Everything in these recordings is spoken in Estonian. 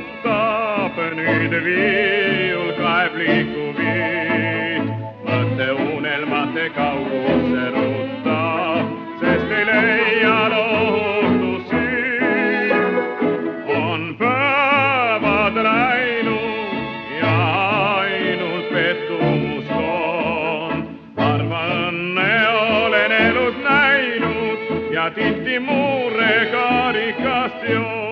nuusutab nüüd viiul kaeb liikuvi. mõte unelmate kaugusse rutab, sest ei leia lootusi. on päevad läinud ja ainult pettumus on. harva õnne olen elus näinud ja tihti murega rikast joon.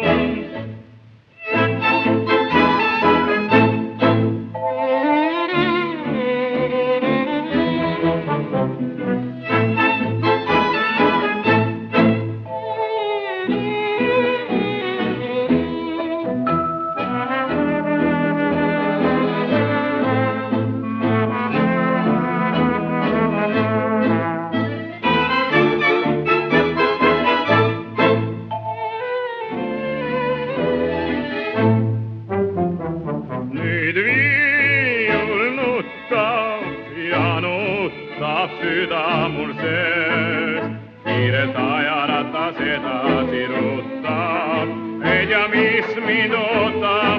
Sulab süda mul sees. kiirelt ajaratas edasi rutab, ei tea, mis mind ootamas